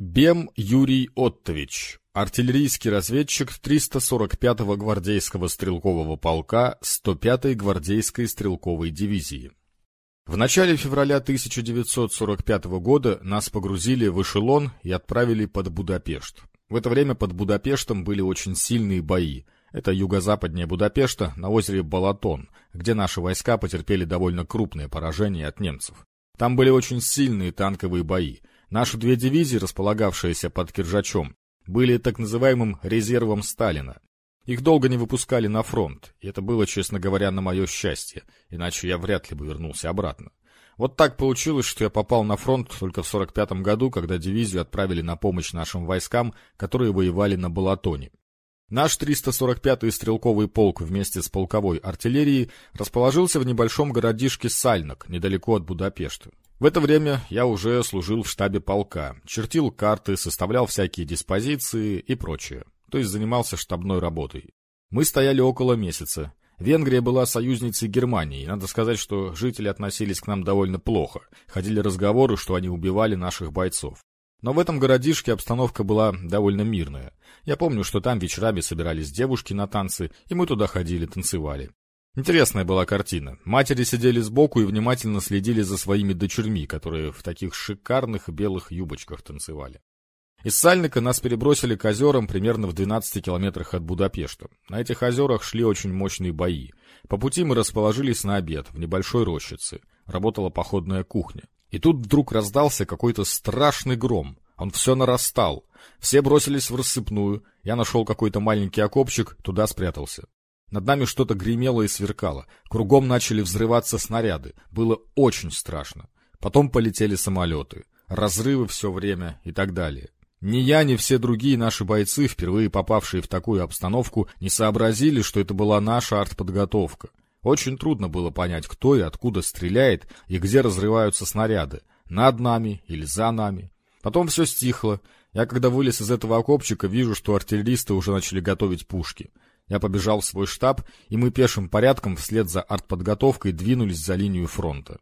Бем Юрий Оттович, артиллерийский разведчик 345-го гвардейского стрелкового полка 105-й гвардейской стрелковой дивизии. В начале февраля 1945 года нас погрузили в эшелон и отправили под Будапешт. В это время под Будапештом были очень сильные бои. Это юго-западнее Будапешта на озере Балатон, где наши войска потерпели довольно крупное поражение от немцев. Там были очень сильные танковые бои. Наши две дивизии, располагавшиеся под Киржачом, были так называемым резервом Сталина. Их долго не выпускали на фронт, и это было, честно говоря, на мое счастье, иначе я вряд ли бы вернулся обратно. Вот так получилось, что я попал на фронт только в 45-м году, когда дивизию отправили на помощь нашим войскам, которые воевали на Балатоне. Наш 345-й стрелковый полк вместе с полковой артиллерией расположился в небольшом городишке Сальнок, недалеко от Будапешта. В это время я уже служил в штабе полка, чертил карты, составлял всякие диспозиции и прочее то есть занимался штабной работой. Мы стояли около месяца. Венгрия была союзницей Германии, и надо сказать, что жители относились к нам довольно плохо. Ходили разговоры, что они убивали наших бойцов. Но в этом городишке обстановка была довольно мирная. Я помню, что там вечерами собирались девушки на танцы, и мы туда ходили, танцевали. Интересная была картина. Матери сидели сбоку и внимательно следили за своими дочерьми, которые в таких шикарных белых юбочках танцевали. Из Сальника нас перебросили к озерам примерно в 12 километрах от Будапешта. На этих озерах шли очень мощные бои. По пути мы расположились на обед в небольшой рощице. Работала походная кухня. И тут вдруг раздался какой-то страшный гром. Он все нарастал. Все бросились в рассыпную. Я нашел какой-то маленький окопчик, туда спрятался. Над нами что-то гремело и сверкало. Кругом начали взрываться снаряды. Было очень страшно. Потом полетели самолеты. Разрывы все время и так далее. Ни я, ни все другие наши бойцы, впервые попавшие в такую обстановку, не сообразили, что это была наша артподготовка. Очень трудно было понять, кто и откуда стреляет и где разрываются снаряды, над нами или за нами. Потом все стихло. Я, когда вылез из этого окопчика, вижу, что артиллеристы уже начали готовить пушки. Я побежал в свой штаб, и мы пешим порядком вслед за артподготовкой двинулись за линию фронта.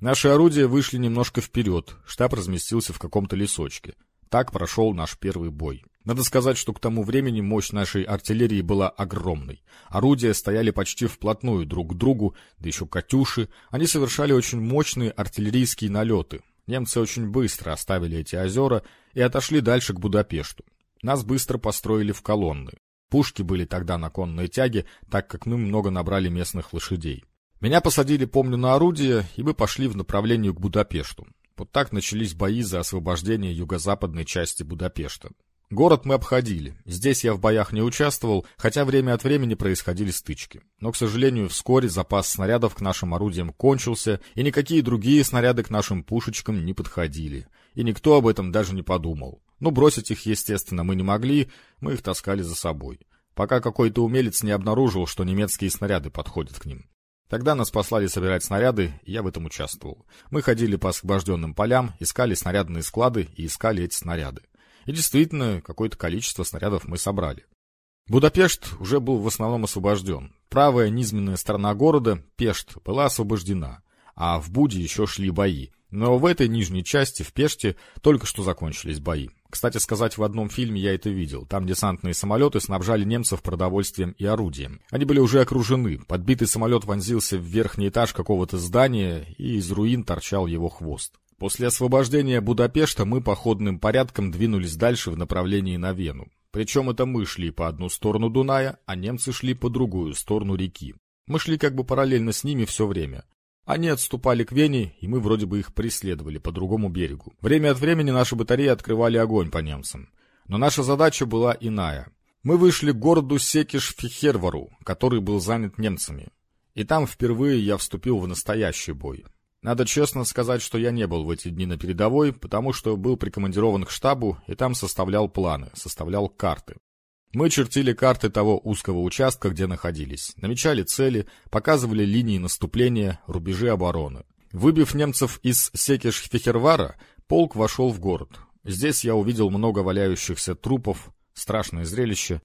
Наши орудия вышли немножко вперед, штаб разместился в каком-то лесочке. Так прошел наш первый бой. Надо сказать, что к тому времени мощь нашей артиллерии была огромной. Орудия стояли почти вплотную друг к другу, да еще «Катюши». Они совершали очень мощные артиллерийские налеты. Немцы очень быстро оставили эти озера и отошли дальше к Будапешту. Нас быстро построили в колонны. Пушки были тогда на конной тяге, так как мы много набрали местных лошадей. Меня посадили, помню, на орудие, и мы пошли в направлении к Будапешту. Вот так начались бои за освобождение юго-западной части Будапешта. Город мы обходили. Здесь я в боях не участвовал, хотя время от времени происходили стычки. Но, к сожалению, вскоре запас снарядов к нашим орудиям кончился, и никакие другие снаряды к нашим пушечкам не подходили. И никто об этом даже не подумал. Ну, бросить их, естественно, мы не могли, мы их таскали за собой. Пока какой-то умелец не обнаружил, что немецкие снаряды подходят к ним. Тогда нас послали собирать снаряды, и я в этом участвовал. Мы ходили по освобожденным полям, искали снарядные склады и искали эти снаряды. И действительно, какое-то количество снарядов мы собрали. Будапешт уже был в основном освобожден. Правая низменная сторона города, Пешт, была освобождена, а в Буде еще шли бои. Но в этой нижней части, в Пеште, только что закончились бои. Кстати сказать, в одном фильме я это видел. Там десантные самолеты снабжали немцев продовольствием и орудием. Они были уже окружены. Подбитый самолет вонзился в верхний этаж какого-то здания, и из руин торчал его хвост. После освобождения Будапешта мы походным порядком двинулись дальше в направлении на Вену. Причем это мы шли по одну сторону Дуная, а немцы шли по другую сторону реки. Мы шли как бы параллельно с ними все время. Они отступали к Вене, и мы вроде бы их преследовали по другому берегу. Время от времени наши батареи открывали огонь по немцам. Но наша задача была иная. Мы вышли к городу Секиш-Фихервару, который был занят немцами. И там впервые я вступил в настоящий бой. Надо честно сказать, что я не был в эти дни на передовой, потому что был прикомандирован к штабу и там составлял планы, составлял карты. Мы чертили карты того узкого участка, где находились, намечали цели, показывали линии наступления, рубежи обороны. Выбив немцев из Секиш-Фехервара, полк вошел в город. Здесь я увидел много валяющихся трупов, страшное зрелище.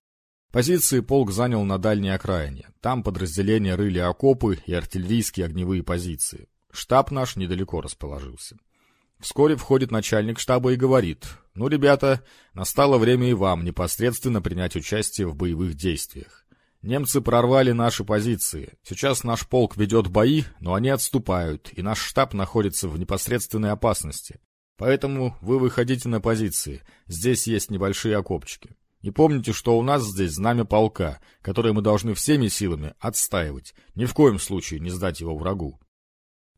Позиции полк занял на дальней окраине. Там подразделения рыли окопы и артиллерийские огневые позиции. Штаб наш недалеко расположился. Вскоре входит начальник штаба и говорит, «Ну, ребята, настало время и вам непосредственно принять участие в боевых действиях. Немцы прорвали наши позиции. Сейчас наш полк ведет бои, но они отступают, и наш штаб находится в непосредственной опасности. Поэтому вы выходите на позиции. Здесь есть небольшие окопчики. И помните, что у нас здесь знамя полка, которое мы должны всеми силами отстаивать. Ни в коем случае не сдать его врагу.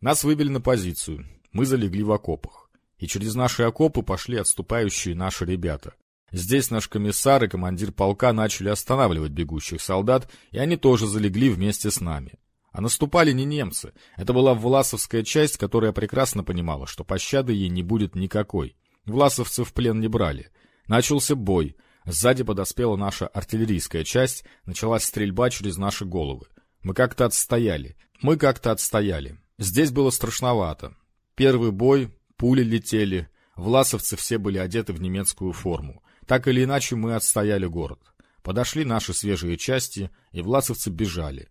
Нас вывели на позицию. Мы залегли в окопах. И через наши окопы пошли отступающие наши ребята. Здесь наш комиссар и командир полка начали останавливать бегущих солдат, и они тоже залегли вместе с нами. А наступали не немцы. Это была Власовская часть, которая прекрасно понимала, что пощады ей не будет никакой. Власовцы в плен не брали. Начался бой. Сзади подоспела наша артиллерийская часть, началась стрельба через наши головы. Мы как-то отстояли. Мы как-то отстояли. Здесь было страшновато. Первый бой, пули летели. Власовцы все были одеты в немецкую форму. Так или иначе мы отстояли город. Подошли наши свежие части, и власовцы бежали.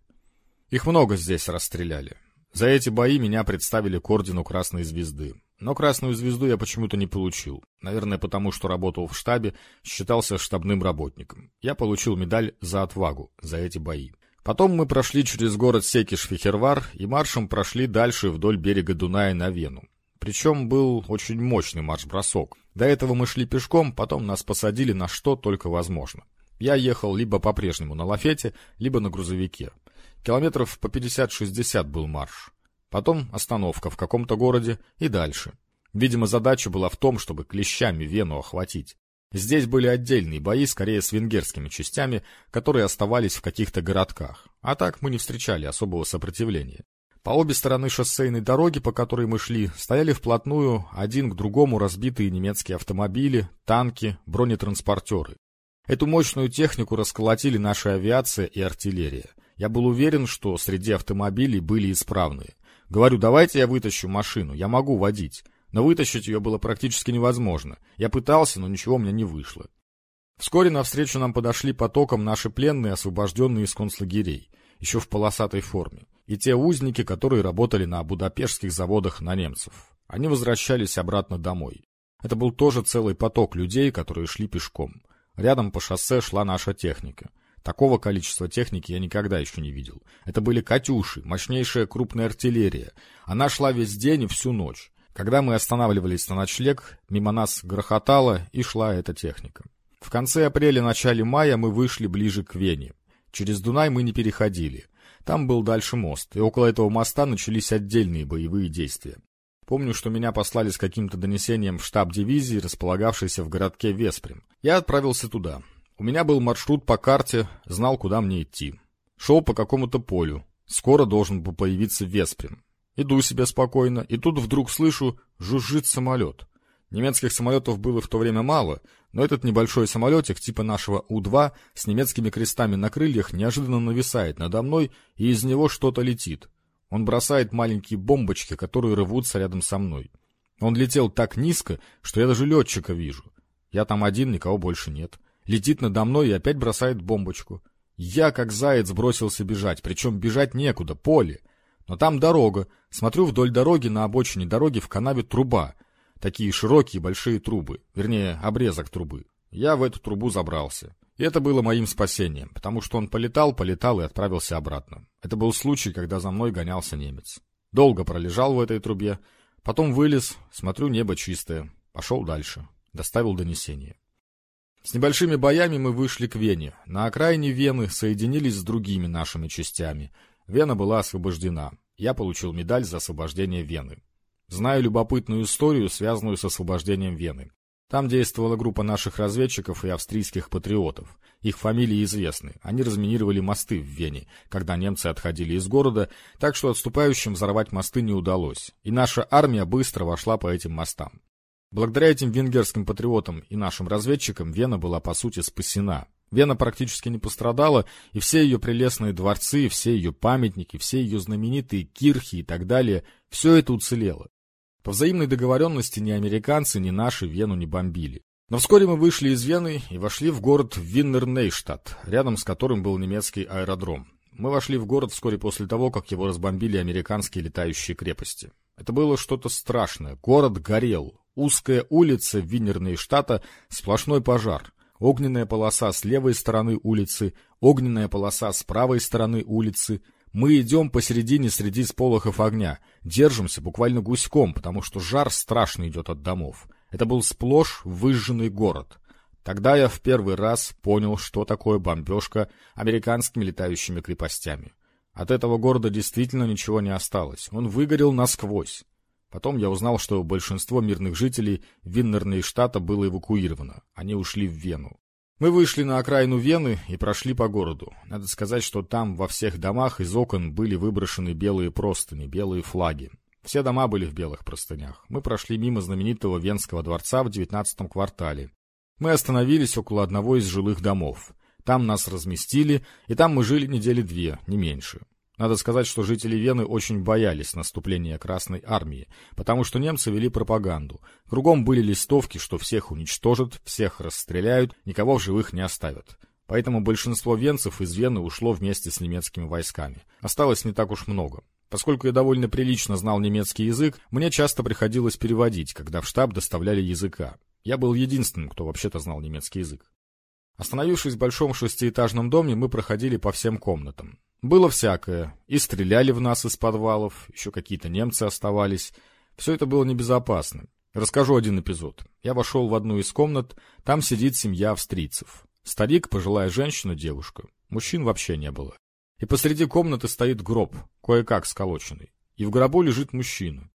Их много здесь расстреляли. За эти бои меня представили к ордену Красной Звезды. Но Красную Звезду я почему-то не получил. Наверное, потому что работал в штабе, считался штабным работником. Я получил медаль за отвагу, за эти бои. Потом мы прошли через город Секиш-Фехервар и маршем прошли дальше вдоль берега Дуная на Вену. Причем был очень мощный марш-бросок. До этого мы шли пешком, потом нас посадили на что только возможно. Я ехал либо по-прежнему на лафете, либо на грузовике. Километров по 50-60 был марш. Потом остановка в каком-то городе и дальше. Видимо, задача была в том, чтобы клещами Вену охватить. Здесь были отдельные бои, скорее с венгерскими частями, которые оставались в каких-то городках. А так мы не встречали особого сопротивления. По обе стороны шоссейной дороги, по которой мы шли, стояли вплотную один к другому разбитые немецкие автомобили, танки, бронетранспортеры. Эту мощную технику расколотили наша авиация и артиллерия. Я был уверен, что среди автомобилей были исправные. Говорю, давайте я вытащу машину, я могу водить. Но вытащить ее было практически невозможно. Я пытался, но ничего у меня не вышло. Вскоре навстречу нам подошли потоком наши пленные, освобожденные из концлагерей, еще в полосатой форме и те узники, которые работали на будапештских заводах на немцев. Они возвращались обратно домой. Это был тоже целый поток людей, которые шли пешком. Рядом по шоссе шла наша техника. Такого количества техники я никогда еще не видел. Это были «Катюши», мощнейшая крупная артиллерия. Она шла весь день и всю ночь. Когда мы останавливались на ночлег, мимо нас грохотала и шла эта техника. В конце апреля-начале мая мы вышли ближе к Вене. Через Дунай мы не переходили. Там был дальше мост, и около этого моста начались отдельные боевые действия. Помню, что меня послали с каким-то донесением в штаб дивизии, располагавшийся в городке Веспрем. Я отправился туда. У меня был маршрут по карте, знал, куда мне идти. Шел по какому-то полю. Скоро должен был появиться Веспрем. Иду себе спокойно, и тут вдруг слышу, жужжит самолет. Немецких самолетов было в то время мало, но этот небольшой самолетик типа нашего У-2 с немецкими крестами на крыльях неожиданно нависает надо мной, и из него что-то летит. Он бросает маленькие бомбочки, которые рвутся рядом со мной. Он летел так низко, что я даже летчика вижу. Я там один, никого больше нет. Летит надо мной и опять бросает бомбочку. Я, как заяц, бросился бежать, причем бежать некуда, поле. Но там дорога. Смотрю вдоль дороги, на обочине дороги в канаве труба — Такие широкие большие трубы, вернее, обрезок трубы. Я в эту трубу забрался. И это было моим спасением, потому что он полетал, полетал и отправился обратно. Это был случай, когда за мной гонялся немец. Долго пролежал в этой трубе, потом вылез, смотрю, небо чистое. Пошел дальше. Доставил донесение. С небольшими боями мы вышли к Вене. На окраине Вены соединились с другими нашими частями. Вена была освобождена. Я получил медаль за освобождение Вены. Знаю любопытную историю, связанную с освобождением Вены. Там действовала группа наших разведчиков и австрийских патриотов. Их фамилии известны. Они разминировали мосты в Вене, когда немцы отходили из города, так что отступающим взорвать мосты не удалось. И наша армия быстро вошла по этим мостам. Благодаря этим венгерским патриотам и нашим разведчикам Вена была по сути спасена. Вена практически не пострадала, и все ее прелестные дворцы, все ее памятники, все ее знаменитые кирхи и так далее, все это уцелело. По взаимной договоренности ни американцы, ни наши Вену не бомбили. Но вскоре мы вышли из Вены и вошли в город Виннернейштадт, рядом с которым был немецкий аэродром. Мы вошли в город вскоре после того, как его разбомбили американские летающие крепости. Это было что-то страшное. Город горел. Узкая улица в Винерной штата — сплошной пожар. Огненная полоса с левой стороны улицы, огненная полоса с правой стороны улицы. Мы идем посередине среди сполохов огня. Держимся буквально гуськом, потому что жар страшно идет от домов. Это был сплошь выжженный город. Тогда я в первый раз понял, что такое бомбежка американскими летающими крепостями. От этого города действительно ничего не осталось. Он выгорел насквозь. Потом я узнал, что большинство мирных жителей Виннерной штата было эвакуировано. Они ушли в Вену. Мы вышли на окраину Вены и прошли по городу. Надо сказать, что там во всех домах из окон были выброшены белые простыни, белые флаги. Все дома были в белых простынях. Мы прошли мимо знаменитого Венского дворца в девятнадцатом квартале. Мы остановились около одного из жилых домов. Там нас разместили, и там мы жили недели две, не меньше. Надо сказать, что жители Вены очень боялись наступления Красной Армии, потому что немцы вели пропаганду. Кругом были листовки, что всех уничтожат, всех расстреляют, никого в живых не оставят. Поэтому большинство венцев из Вены ушло вместе с немецкими войсками. Осталось не так уж много. Поскольку я довольно прилично знал немецкий язык, мне часто приходилось переводить, когда в штаб доставляли языка. Я был единственным, кто вообще-то знал немецкий язык. Остановившись в большом шестиэтажном доме, мы проходили по всем комнатам. Было всякое. И стреляли в нас из подвалов, еще какие-то немцы оставались. Все это было небезопасно. Расскажу один эпизод. Я вошел в одну из комнат, там сидит семья австрийцев. Старик, пожилая женщина, девушка. Мужчин вообще не было. И посреди комнаты стоит гроб, кое-как сколоченный. И в гробу лежит мужчина.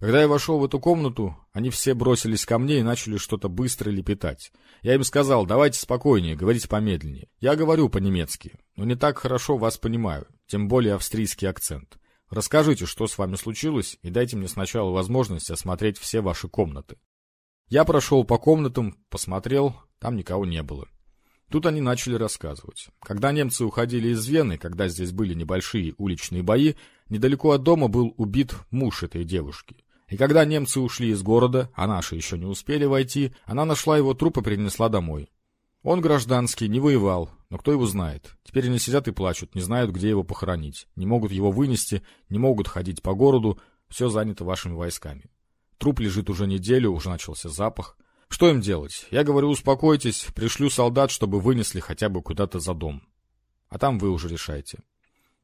Когда я вошел в эту комнату, они все бросились ко мне и начали что-то быстро лепетать. Я им сказал, давайте спокойнее, говорите помедленнее. Я говорю по-немецки, но не так хорошо вас понимаю, тем более австрийский акцент. Расскажите, что с вами случилось, и дайте мне сначала возможность осмотреть все ваши комнаты. Я прошел по комнатам, посмотрел, там никого не было. Тут они начали рассказывать. Когда немцы уходили из Вены, когда здесь были небольшие уличные бои, недалеко от дома был убит муж этой девушки. И когда немцы ушли из города, а наши еще не успели войти, она нашла его труп и принесла домой. Он гражданский, не воевал, но кто его знает. Теперь они сидят и плачут, не знают, где его похоронить. Не могут его вынести, не могут ходить по городу, все занято вашими войсками. Труп лежит уже неделю, уже начался запах. Что им делать? Я говорю, успокойтесь, пришлю солдат, чтобы вынесли хотя бы куда-то за дом. А там вы уже решайте.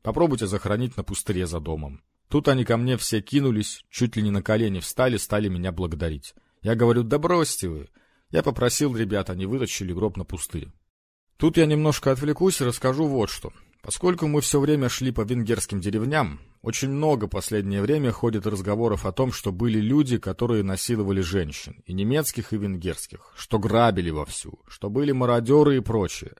Попробуйте захоронить на пустыре за домом. Тут они ко мне все кинулись, чуть ли не на колени встали, стали меня благодарить. Я говорю, да бросьте вы. Я попросил ребят, они вытащили гроб на пустырь. Тут я немножко отвлекусь и расскажу вот что. Поскольку мы все время шли по венгерским деревням, очень много последнее время ходит разговоров о том, что были люди, которые насиловали женщин, и немецких, и венгерских, что грабили вовсю, что были мародеры и прочее.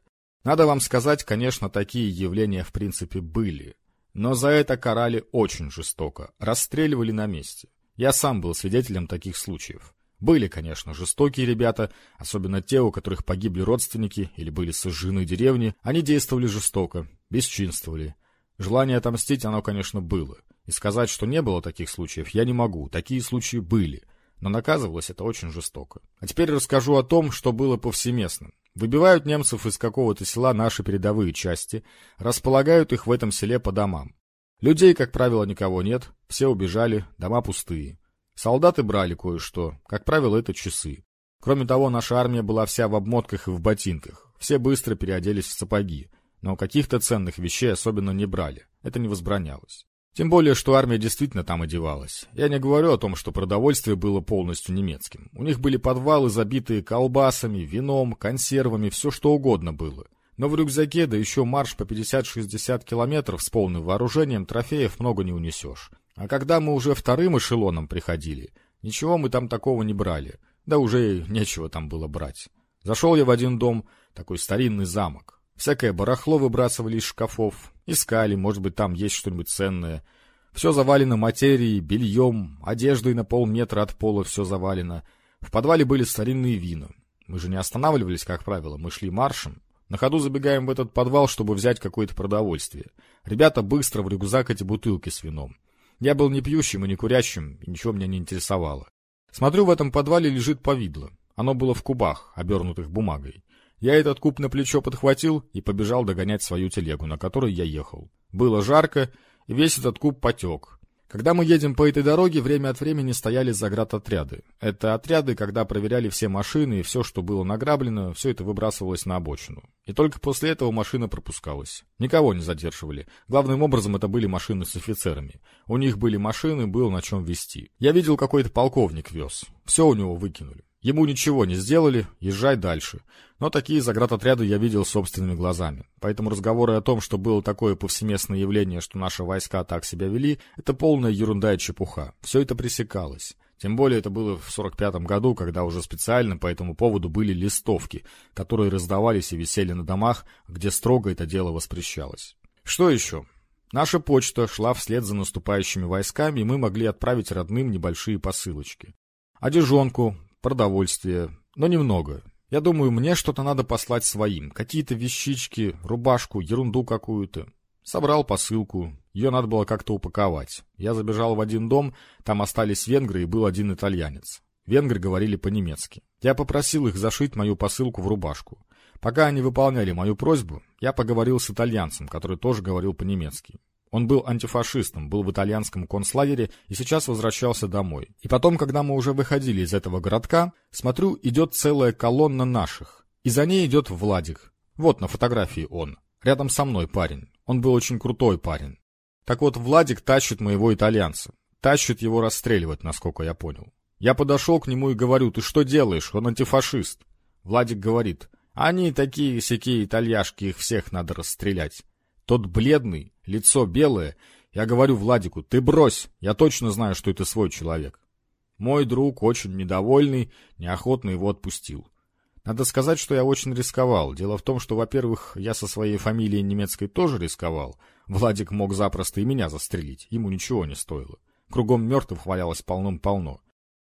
Надо вам сказать, конечно, такие явления в принципе были. Но за это карали очень жестоко, расстреливали на месте. Я сам был свидетелем таких случаев. Были, конечно, жестокие ребята, особенно те, у которых погибли родственники или были сожжены деревни. Они действовали жестоко, бесчинствовали. Желание отомстить оно, конечно, было. И сказать, что не было таких случаев, я не могу. Такие случаи были. Но наказывалось это очень жестоко. А теперь расскажу о том, что было повсеместно. Выбивают немцев из какого-то села наши передовые части, располагают их в этом селе по домам. Людей, как правило, никого нет, все убежали, дома пустые. Солдаты брали кое-что, как правило, это часы. Кроме того, наша армия была вся в обмотках и в ботинках. Все быстро переоделись в сапоги, но каких-то ценных вещей особенно не брали. Это не возбранялось. Тем более, что армия действительно там одевалась. Я не говорю о том, что продовольствие было полностью немецким. У них были подвалы, забитые колбасами, вином, консервами, все что угодно было. Но в рюкзаке, да еще марш по 50-60 километров с полным вооружением, трофеев много не унесешь. А когда мы уже вторым эшелоном приходили, ничего мы там такого не брали. Да уже нечего там было брать. Зашел я в один дом, такой старинный замок. Всякое барахло выбрасывали из шкафов, искали, может быть, там есть что-нибудь ценное. Все завалено материей, бельем, одеждой на полметра от пола все завалено. В подвале были старинные вина. Мы же не останавливались, как правило, мы шли маршем. На ходу забегаем в этот подвал, чтобы взять какое-то продовольствие. Ребята быстро в рюкзак эти бутылки с вином. Я был не пьющим и не курящим, и ничего меня не интересовало. Смотрю, в этом подвале лежит повидло. Оно было в кубах, обернутых бумагой. Я этот куб на плечо подхватил и побежал догонять свою телегу, на которой я ехал. Было жарко, и весь этот куб потек. Когда мы едем по этой дороге, время от времени стояли заградотряды. Это отряды, когда проверяли все машины и все, что было награблено, все это выбрасывалось на обочину. И только после этого машина пропускалась. Никого не задерживали. Главным образом это были машины с офицерами. У них были машины, было на чем везти. Я видел, какой-то полковник вез. Все у него выкинули. Ему ничего не сделали, езжай дальше. Но такие заградотряды я видел собственными глазами. Поэтому разговоры о том, что было такое повсеместное явление, что наши войска так себя вели, это полная ерунда и чепуха. Все это пресекалось. Тем более это было в 45-м году, когда уже специально по этому поводу были листовки, которые раздавались и висели на домах, где строго это дело воспрещалось. Что еще? Наша почта шла вслед за наступающими войсками, и мы могли отправить родным небольшие посылочки. Одежонку, продовольствие, но немного. Я думаю, мне что-то надо послать своим, какие-то вещички, рубашку, ерунду какую-то. Собрал посылку, ее надо было как-то упаковать. Я забежал в один дом, там остались венгры и был один итальянец. Венгры говорили по-немецки. Я попросил их зашить мою посылку в рубашку. Пока они выполняли мою просьбу, я поговорил с итальянцем, который тоже говорил по-немецки. Он был антифашистом, был в итальянском концлагере и сейчас возвращался домой. И потом, когда мы уже выходили из этого городка, смотрю, идет целая колонна наших. И за ней идет Владик. Вот на фотографии он. Рядом со мной парень. Он был очень крутой парень. Так вот, Владик тащит моего итальянца. Тащит его расстреливать, насколько я понял. Я подошел к нему и говорю, ты что делаешь? Он антифашист. Владик говорит, они такие-сякие итальяшки, их всех надо расстрелять. Тот бледный, лицо белое. Я говорю Владику, ты брось, я точно знаю, что это свой человек. Мой друг, очень недовольный, неохотно его отпустил. Надо сказать, что я очень рисковал. Дело в том, что, во-первых, я со своей фамилией немецкой тоже рисковал. Владик мог запросто и меня застрелить, ему ничего не стоило. Кругом мертвых валялось полным-полно.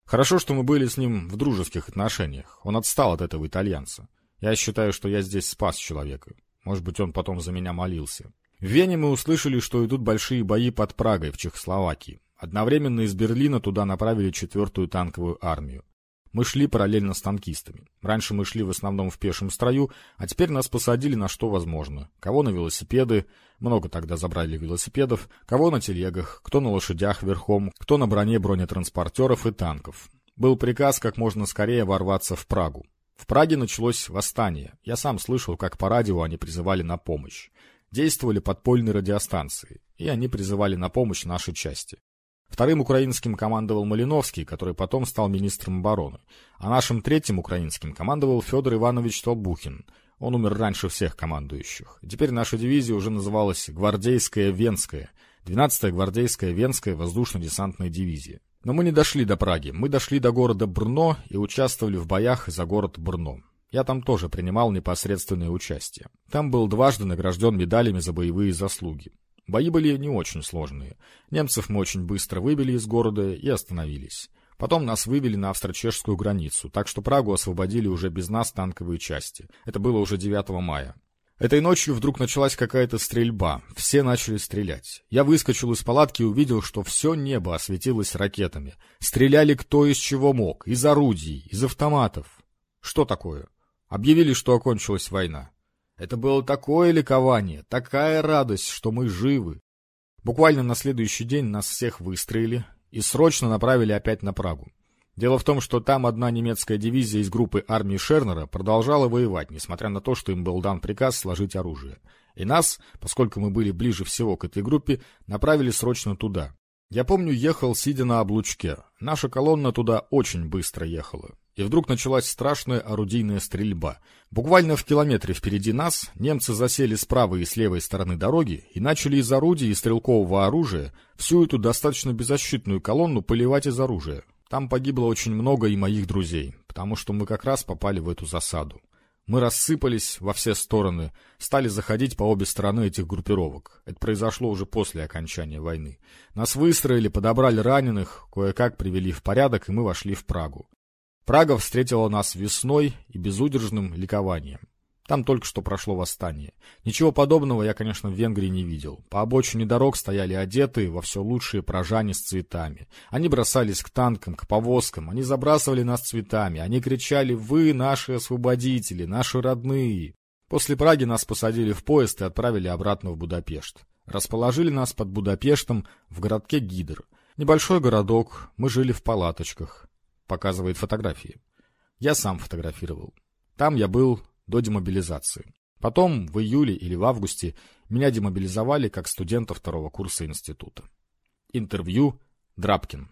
Хорошо, что мы были с ним в дружеских отношениях. Он отстал от этого итальянца. Я считаю, что я здесь спас человека. Может быть, он потом за меня молился. В Вене мы услышали, что идут большие бои под Прагой в Чехословакии. Одновременно из Берлина туда направили четвертую танковую армию. Мы шли параллельно с танкистами. Раньше мы шли в основном в пешем строю, а теперь нас посадили на что возможно. Кого на велосипеды, много тогда забрали велосипедов, кого на телегах, кто на лошадях верхом, кто на броне бронетранспортеров и танков. Был приказ как можно скорее ворваться в Прагу. В Праге началось восстание. Я сам слышал, как по радио они призывали на помощь. Действовали подпольные радиостанции, и они призывали на помощь нашей части. Вторым украинским командовал Малиновский, который потом стал министром обороны. А нашим третьим украинским командовал Федор Иванович Толбухин. Он умер раньше всех командующих. теперь наша дивизия уже называлась Гвардейская Венская, 12-я Гвардейская Венская воздушно-десантная дивизия. Но мы не дошли до Праги, мы дошли до города Брно и участвовали в боях за город Брно. Я там тоже принимал непосредственное участие. Там был дважды награжден медалями за боевые заслуги. Бои были не очень сложные. Немцев мы очень быстро выбили из города и остановились. Потом нас вывели на австро-чешскую границу, так что Прагу освободили уже без нас танковые части. Это было уже 9 мая. Этой ночью вдруг началась какая-то стрельба. Все начали стрелять. Я выскочил из палатки и увидел, что все небо осветилось ракетами. Стреляли кто из чего мог. Из орудий, из автоматов. Что такое? Объявили, что окончилась война. Это было такое ликование, такая радость, что мы живы. Буквально на следующий день нас всех выстроили и срочно направили опять на Прагу. Дело в том, что там одна немецкая дивизия из группы армии Шернера продолжала воевать, несмотря на то, что им был дан приказ сложить оружие. И нас, поскольку мы были ближе всего к этой группе, направили срочно туда. Я помню, ехал, сидя на облучке. Наша колонна туда очень быстро ехала. И вдруг началась страшная орудийная стрельба. Буквально в километре впереди нас немцы засели с правой и с левой стороны дороги и начали из орудий и стрелкового оружия всю эту достаточно беззащитную колонну поливать из оружия. Там погибло очень много и моих друзей, потому что мы как раз попали в эту засаду. Мы рассыпались во все стороны, стали заходить по обе стороны этих группировок. Это произошло уже после окончания войны. Нас выстроили, подобрали раненых, кое-как привели в порядок, и мы вошли в Прагу. Прага встретила нас весной и безудержным ликованием. Там только что прошло восстание. Ничего подобного я, конечно, в Венгрии не видел. По обочине дорог стояли одетые во все лучшие прожане с цветами. Они бросались к танкам, к повозкам, они забрасывали нас цветами, они кричали «Вы наши освободители, наши родные!». После Праги нас посадили в поезд и отправили обратно в Будапешт. Расположили нас под Будапештом в городке Гидр – Небольшой городок, мы жили в палаточках. Показывает фотографии. Я сам фотографировал. Там я был до демобилизации. Потом, в июле или в августе, меня демобилизовали как студента второго курса института. Интервью Драбкин.